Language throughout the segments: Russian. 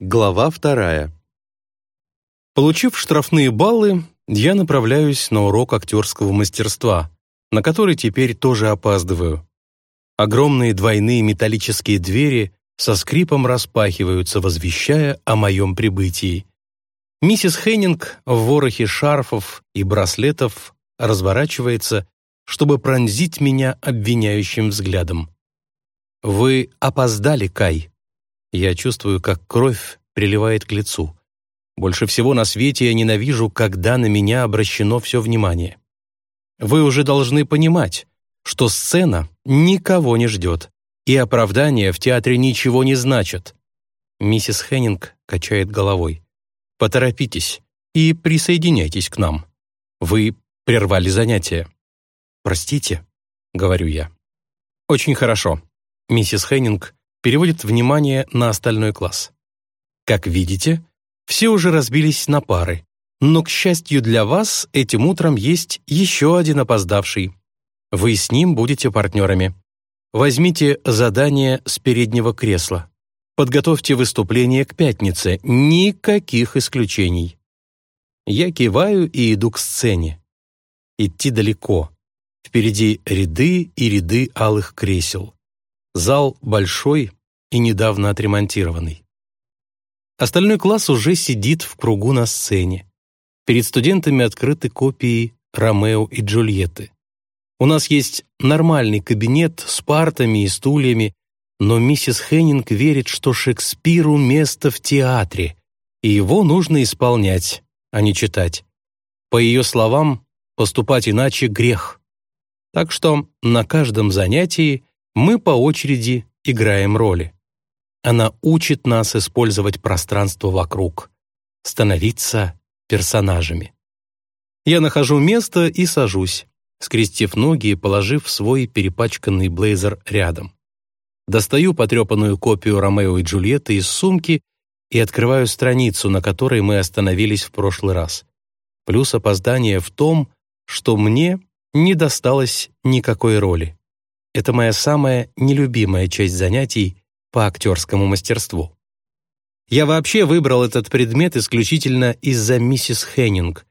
Глава вторая. Получив штрафные баллы, я направляюсь на урок актерского мастерства, на который теперь тоже опаздываю. Огромные двойные металлические двери со скрипом распахиваются, возвещая о моем прибытии. Миссис Хеннинг в ворохе шарфов и браслетов разворачивается, чтобы пронзить меня обвиняющим взглядом. «Вы опоздали, Кай», я чувствую, как кровь приливает к лицу. Больше всего на свете я ненавижу, когда на меня обращено все внимание. Вы уже должны понимать, что сцена никого не ждет, и оправдания в театре ничего не значат. Миссис Хеннинг качает головой. Поторопитесь и присоединяйтесь к нам. Вы прервали занятие. Простите, говорю я. Очень хорошо. Миссис Хеннинг переводит внимание на остальной класс. Как видите, все уже разбились на пары, но, к счастью для вас, этим утром есть еще один опоздавший. Вы с ним будете партнерами. Возьмите задание с переднего кресла. Подготовьте выступление к пятнице. Никаких исключений. Я киваю и иду к сцене. Идти далеко. Впереди ряды и ряды алых кресел. Зал большой и недавно отремонтированный. Остальной класс уже сидит в кругу на сцене. Перед студентами открыты копии «Ромео и Джульетты». У нас есть нормальный кабинет с партами и стульями, но миссис Хеннинг верит, что Шекспиру место в театре, и его нужно исполнять, а не читать. По ее словам, поступать иначе — грех. Так что на каждом занятии мы по очереди играем роли. Она учит нас использовать пространство вокруг, становиться персонажами. Я нахожу место и сажусь, скрестив ноги и положив свой перепачканный блейзер рядом. Достаю потрепанную копию «Ромео и Джульетты» из сумки и открываю страницу, на которой мы остановились в прошлый раз. Плюс опоздание в том, что мне не досталось никакой роли. Это моя самая нелюбимая часть занятий по актерскому мастерству. Я вообще выбрал этот предмет исключительно из-за миссис Хеннинг.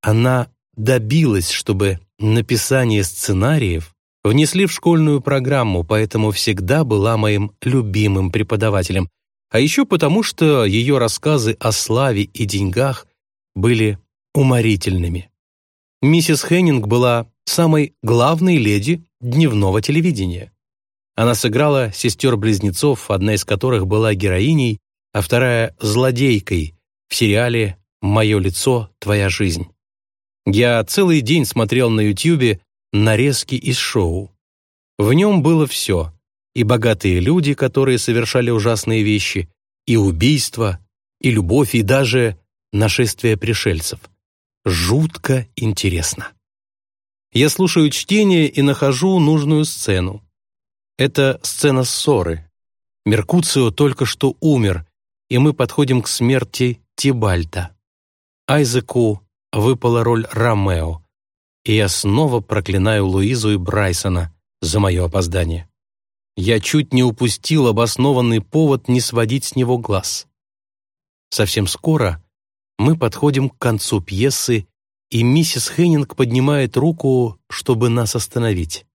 Она добилась, чтобы написание сценариев внесли в школьную программу, поэтому всегда была моим любимым преподавателем, а еще потому, что ее рассказы о славе и деньгах были уморительными. Миссис Хеннинг была самой главной леди дневного телевидения. Она сыграла сестер-близнецов, одна из которых была героиней, а вторая — злодейкой в сериале «Мое лицо, твоя жизнь». Я целый день смотрел на Ютьюбе нарезки из шоу. В нем было все — и богатые люди, которые совершали ужасные вещи, и убийства, и любовь, и даже нашествие пришельцев. Жутко интересно. Я слушаю чтение и нахожу нужную сцену. Это сцена ссоры. Меркуцио только что умер, и мы подходим к смерти Тибальта. Айзеку выпала роль Ромео, и я снова проклинаю Луизу и Брайсона за мое опоздание. Я чуть не упустил обоснованный повод не сводить с него глаз. Совсем скоро мы подходим к концу пьесы и миссис Хеннинг поднимает руку, чтобы нас остановить.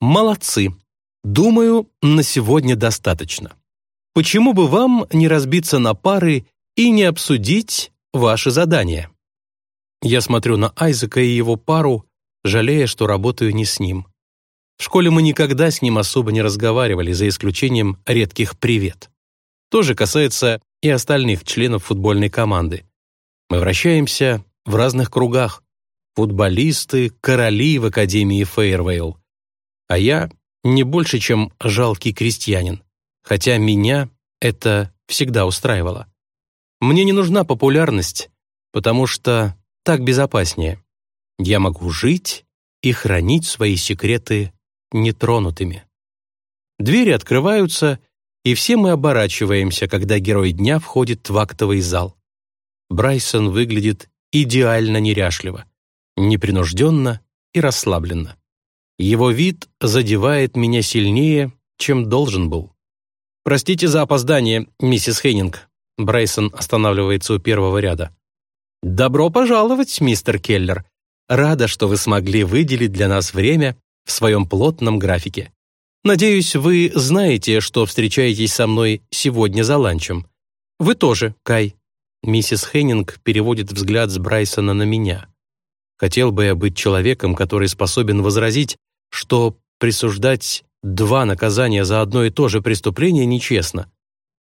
«Молодцы! Думаю, на сегодня достаточно. Почему бы вам не разбиться на пары и не обсудить ваши задания?» Я смотрю на Айзека и его пару, жалея, что работаю не с ним. В школе мы никогда с ним особо не разговаривали, за исключением редких «привет». То же касается и остальных членов футбольной команды. Мы вращаемся в разных кругах. Футболисты, короли в Академии Фейервейл. А я не больше, чем жалкий крестьянин, хотя меня это всегда устраивало. Мне не нужна популярность, потому что так безопаснее. Я могу жить и хранить свои секреты нетронутыми. Двери открываются, и все мы оборачиваемся, когда герой дня входит в актовый зал. Брайсон выглядит идеально неряшливо, непринужденно и расслабленно. Его вид задевает меня сильнее, чем должен был. «Простите за опоздание, миссис Хейнинг. Брайсон останавливается у первого ряда. «Добро пожаловать, мистер Келлер. Рада, что вы смогли выделить для нас время в своем плотном графике. Надеюсь, вы знаете, что встречаетесь со мной сегодня за ланчем. Вы тоже, Кай». Миссис Хеннинг переводит взгляд с Брайсона на меня. Хотел бы я быть человеком, который способен возразить, что присуждать два наказания за одно и то же преступление нечестно.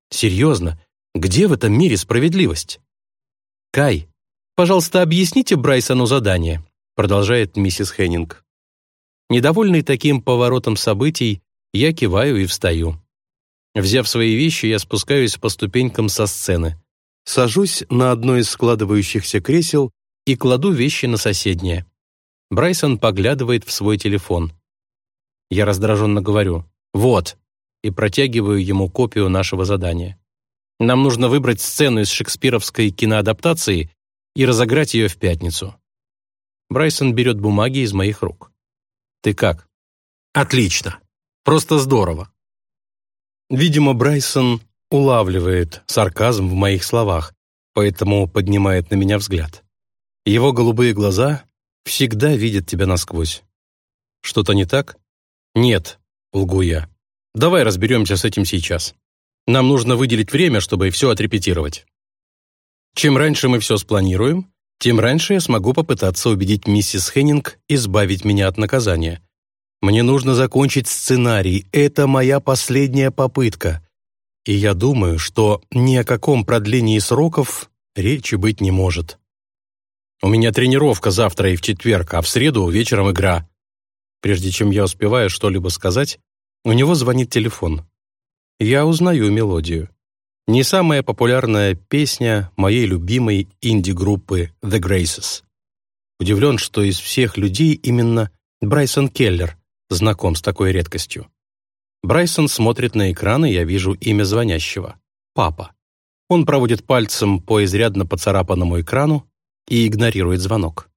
Серьезно, где в этом мире справедливость? Кай, пожалуйста, объясните Брайсону задание, продолжает миссис Хеннинг. Недовольный таким поворотом событий, я киваю и встаю. Взяв свои вещи, я спускаюсь по ступенькам со сцены. Сажусь на одно из складывающихся кресел и кладу вещи на соседнее. Брайсон поглядывает в свой телефон. Я раздраженно говорю «Вот» и протягиваю ему копию нашего задания. Нам нужно выбрать сцену из шекспировской киноадаптации и разыграть ее в пятницу. Брайсон берет бумаги из моих рук. «Ты как?» «Отлично!» Просто здорово. Видимо, Брайсон улавливает сарказм в моих словах, поэтому поднимает на меня взгляд. Его голубые глаза всегда видят тебя насквозь. Что-то не так? Нет, лгу я. Давай разберемся с этим сейчас. Нам нужно выделить время, чтобы все отрепетировать. Чем раньше мы все спланируем, тем раньше я смогу попытаться убедить миссис Хеннинг избавить меня от наказания. Мне нужно закончить сценарий. Это моя последняя попытка. И я думаю, что ни о каком продлении сроков речи быть не может. У меня тренировка завтра и в четверг, а в среду вечером игра. Прежде чем я успеваю что-либо сказать, у него звонит телефон. Я узнаю мелодию. Не самая популярная песня моей любимой инди-группы The Graces. Удивлен, что из всех людей именно Брайсон Келлер знаком с такой редкостью. Брайсон смотрит на экран, и я вижу имя звонящего — папа. Он проводит пальцем по изрядно поцарапанному экрану и игнорирует звонок.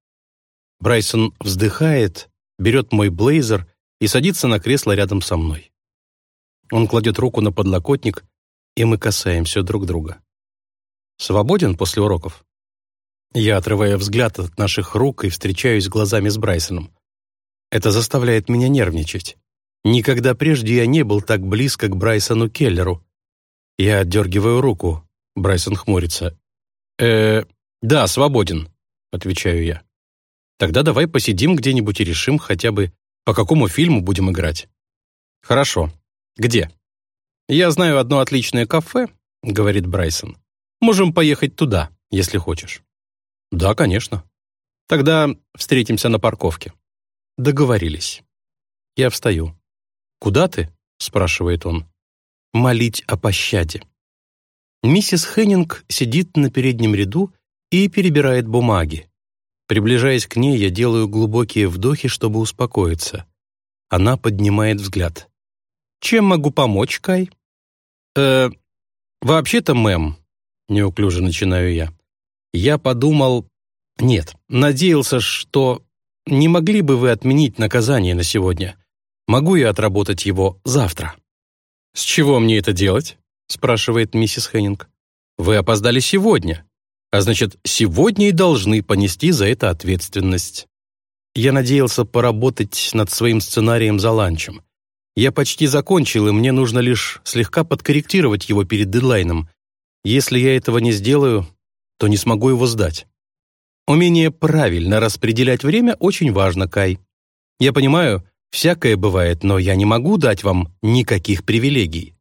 Брайсон вздыхает, берет мой блейзер и садится на кресло рядом со мной. Он кладет руку на подлокотник, и мы касаемся друг друга. «Свободен после уроков?» Я отрываю взгляд от наших рук и встречаюсь глазами с Брайсоном. Это заставляет меня нервничать. Никогда прежде я не был так близко к Брайсону Келлеру. Я отдергиваю руку. Брайсон хмурится. э да, свободен», — отвечаю я. «Тогда давай посидим где-нибудь и решим хотя бы, по какому фильму будем играть». «Хорошо. Где?» «Я знаю одно отличное кафе», — говорит Брайсон. «Можем поехать туда, если хочешь». «Да, конечно». «Тогда встретимся на парковке». Договорились. Я встаю. «Куда ты?» — спрашивает он. «Молить о пощаде». Миссис Хеннинг сидит на переднем ряду и перебирает бумаги. Приближаясь к ней, я делаю глубокие вдохи, чтобы успокоиться. Она поднимает взгляд. «Чем могу помочь, Кай?» «Э, вообще-то, мэм», — неуклюже начинаю я. «Я подумал... Нет, надеялся, что не могли бы вы отменить наказание на сегодня? Могу я отработать его завтра?» «С чего мне это делать?» спрашивает миссис Хеннинг. «Вы опоздали сегодня, а значит, сегодня и должны понести за это ответственность». Я надеялся поработать над своим сценарием за ланчем. Я почти закончил, и мне нужно лишь слегка подкорректировать его перед дедлайном. Если я этого не сделаю, то не смогу его сдать. Умение правильно распределять время очень важно, Кай. Я понимаю, всякое бывает, но я не могу дать вам никаких привилегий.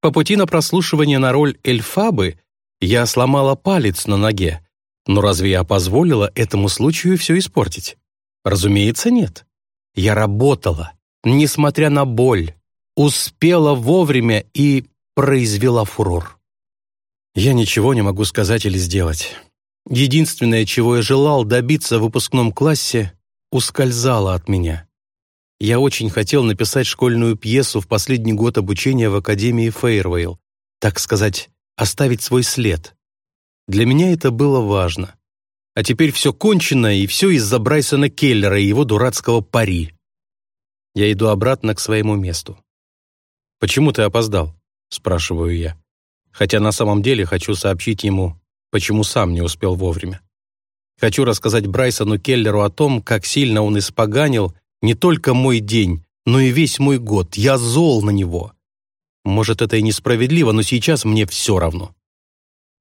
По пути на прослушивание на роль Эльфабы я сломала палец на ноге. Но разве я позволила этому случаю все испортить? Разумеется, нет. Я работала, несмотря на боль, успела вовремя и произвела фурор. Я ничего не могу сказать или сделать. Единственное, чего я желал добиться в выпускном классе, ускользало от меня. Я очень хотел написать школьную пьесу в последний год обучения в Академии Фейрвейл, так сказать, оставить свой след. Для меня это было важно. А теперь все кончено, и все из-за Брайсона Келлера и его дурацкого пари. Я иду обратно к своему месту. «Почему ты опоздал?» — спрашиваю я. хотя на самом деле хочу сообщить ему, почему сам не успел вовремя. Хочу рассказать Брайсону Келлеру о том, как сильно он испоганил не только мой день, но и весь мой год. Я зол на него. Может, это и несправедливо, но сейчас мне все равно.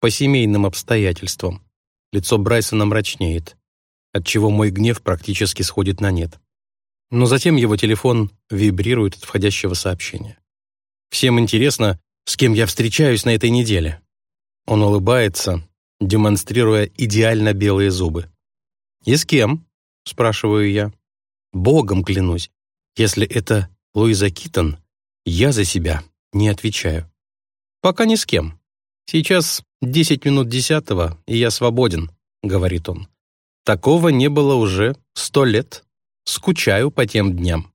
По семейным обстоятельствам. Лицо Брайсона мрачнеет, отчего мой гнев практически сходит на нет. Но затем его телефон вибрирует от входящего сообщения. Всем интересно, с кем я встречаюсь на этой неделе. Он улыбается, демонстрируя идеально белые зубы. «И с кем?» — спрашиваю я. «Богом клянусь, если это Луиза Китон, я за себя не отвечаю. Пока ни с кем. Сейчас десять минут десятого, и я свободен», — говорит он. «Такого не было уже сто лет. Скучаю по тем дням».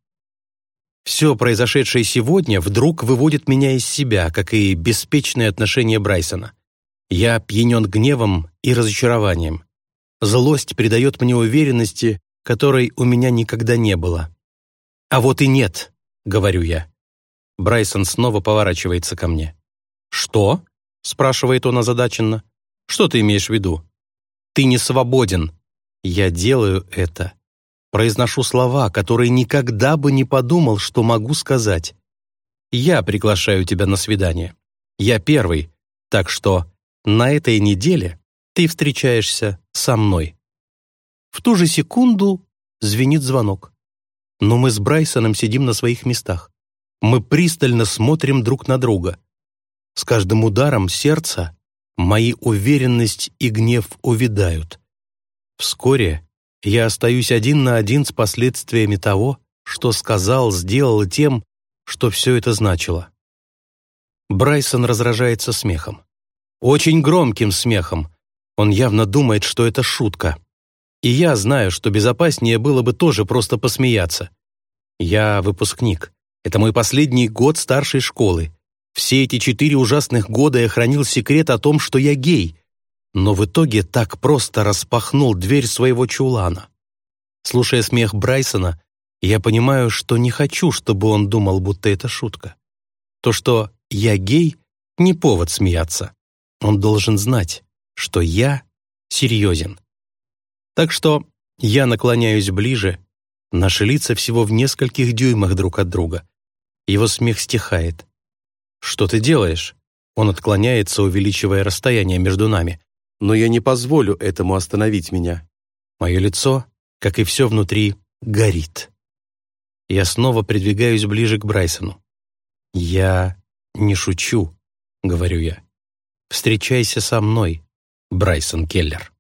Все произошедшее сегодня вдруг выводит меня из себя, как и беспечные отношения Брайсона. Я опьянен гневом и разочарованием. Злость придает мне уверенности, которой у меня никогда не было. «А вот и нет», — говорю я. Брайсон снова поворачивается ко мне. «Что?» — спрашивает он озадаченно. «Что ты имеешь в виду?» «Ты не свободен». Я делаю это. Произношу слова, которые никогда бы не подумал, что могу сказать. Я приглашаю тебя на свидание. Я первый, так что на этой неделе ты встречаешься со мной. В ту же секунду звенит звонок. Но мы с Брайсоном сидим на своих местах. Мы пристально смотрим друг на друга. С каждым ударом сердца мои уверенность и гнев увядают. Вскоре я остаюсь один на один с последствиями того, что сказал, сделал тем, что все это значило. Брайсон разражается смехом. Очень громким смехом. Он явно думает, что это шутка. И я знаю, что безопаснее было бы тоже просто посмеяться. Я выпускник. Это мой последний год старшей школы. Все эти четыре ужасных года я хранил секрет о том, что я гей, но в итоге так просто распахнул дверь своего чулана. Слушая смех Брайсона, я понимаю, что не хочу, чтобы он думал, будто это шутка. То, что я гей, не повод смеяться. Он должен знать, что я серьезен. Так что я наклоняюсь ближе, наши лица всего в нескольких дюймах друг от друга. Его смех стихает. «Что ты делаешь?» Он отклоняется, увеличивая расстояние между нами. Но я не позволю этому остановить меня. Мое лицо, как и все внутри, горит. Я снова придвигаюсь ближе к Брайсону. «Я не шучу», — говорю я. Встречайся со мной, Брайсон Келлер.